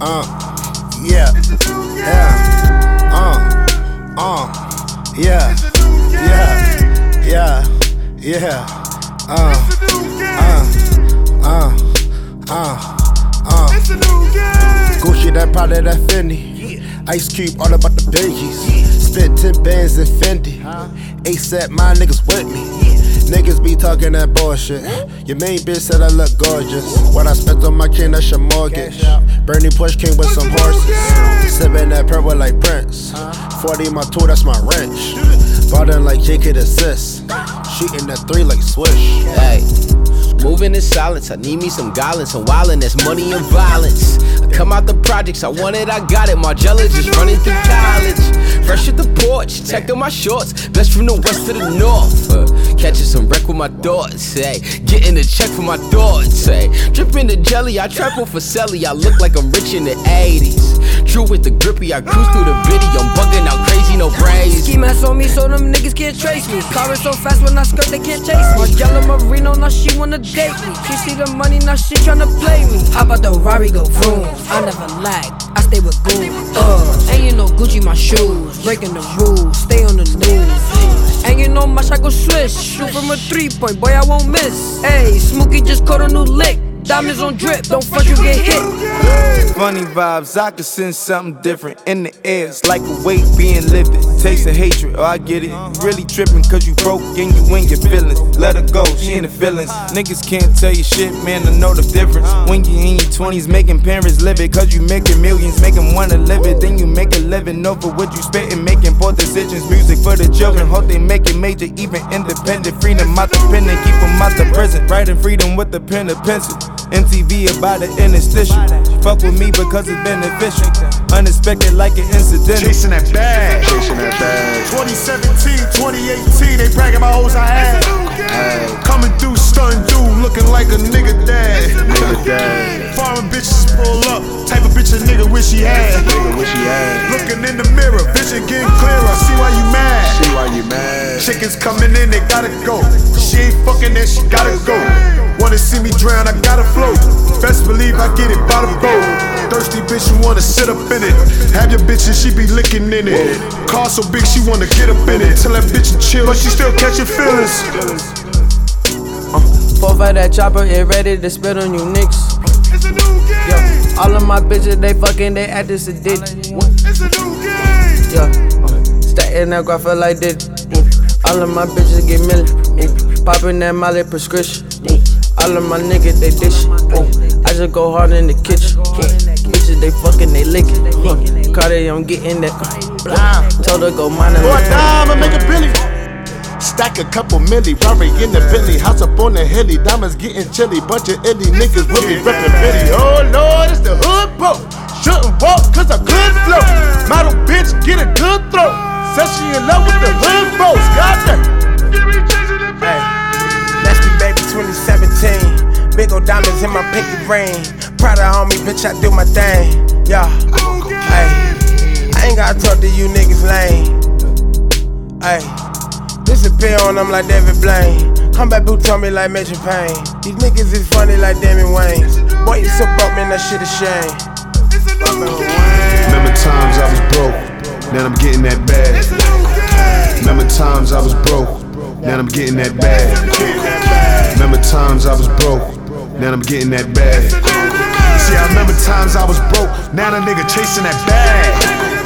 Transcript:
uh, yeah, yeah, uh, uh, yeah, yeah, yeah, yeah, uh, uh, uh, uh, uh. Gucci, that Prada, that Fendi. Ice Cube, all about the biggies. Spent 10 bands in Fendi. ASAP, my niggas with me. Niggas be talking that bullshit. Your main bitch said I look gorgeous. What I spent on my king, that's your mortgage. Bernie Push came with some horses. Sipping that purple like Prince. 40 my tool, that's my wrench. Bought in like J.K. assist. Shooting that three like Swish. Hey. Moving in silence, I need me some guidance, some wildin', that's money and violence. I come out the projects, I want it, I got it. Margiela just running through college. Fresh at the porch, checking my shorts. Best from the west to the north. Uh, catching some wreck with my thoughts, hey. Getting a check for my thoughts, hey. Dripping the jelly, I trap on for Selly. I look like I'm rich in the 80s. True with the grippy, I cruise through the bitty. I'm bugging no braids. Ski mask on me so them niggas can't trace me. Car is so fast when I skirt, they can't chase me. Margiela Marino, now she wanna date me. She see the money, now she tryna play me. How about the Rari go vroom? I never lag, I stay with goons. Uh, and you know Gucci my shoes, breaking the rules, stay on the news. And you know my shot go swish, shoot from a three point, boy I won't miss. Hey, Smokey just caught a new lick. Diamonds on drip, don't fuck you get hit. Funny vibes, I can sense something different in the air. It's like a weight being lifted. Taste of hatred, oh I get it. Really tripping cause you broke and you in your feelings. Let her go, she in the feelings. Niggas can't tell you shit, man, I know the difference. When you 20s, making parents live it. Cause you making millions, make them wanna live it. Then you make a living over what you spitting, making poor decisions. Music for the children, hope they make it major, even independent. Freedom out the pen and keep them out the prison. Writing freedom with the pen and pencil. MTV about the interstitial. Fuck with me because it's beneficial. Unexpected like an incident. Chasing that bag. Chasing that bag. 2017, 2018, they bragging about hoes I had. Coming through, stunting dude, looking like a nigga dad. Nigga dad. Foreign bitches pull up, type of bitch a nigga wish he had. Nigga wish he had. Looking in the mirror, vision getting clearer. See why you mad? See why you mad? Chickens coming in, they gotta go. She ain't fucking, then she gotta go. Wanna see me drown, I gotta float. Best believe I get it by the boat. Thirsty bitch, you wanna sit up in it. Have your bitch and she be licking in it. Car so big, she wanna get up in it. Tell that bitch to chill, but she still catching feelings. Four for that chopper, it ready to spit on you niggas. It's a new game. Yeah, all of my bitches, they fucking, they act this a dick. It's a new game. Yeah, uh, stacking that graph like this. Mm. All of my bitches get milli. Mm. Popping that Molly prescription. Mm. All of my niggas, they dish. Mm. I just go hard in the kitchen. Mm. Bitches, they fucking, they lickin'. Mm. Cardi, I'm getting that. Mm. Told her go mine Go a dime and make a billy. Stack a couple milli, Rari in the Billy, house up on the hilly, diamonds getting chilly, bunch of illy niggas will be reppin' Billy. Oh lord, it's the hood bro. Shouldn't walk cause I could flow. Model bitch, get a good throw. Said she in love with the hood bros, goddamn. Nasty baby 2017. Big ol' diamonds in my pinky ring. Proud of homie, bitch, I do my thing. Yeah. Hey. I ain't gotta talk to you niggas lame. Hey. Disappear on them like David Blaine. Come back, boot on me like Major Payne. These niggas is funny like Damon Wayans. Boy, you so broke, man, that shit a shame. Remember times I was broke, now I'm getting that bag. Remember times I was broke, now I'm getting that bag. Remember times I was broke, now I'm getting that bag. See, I remember times I was broke, now a nigga chasing that bag.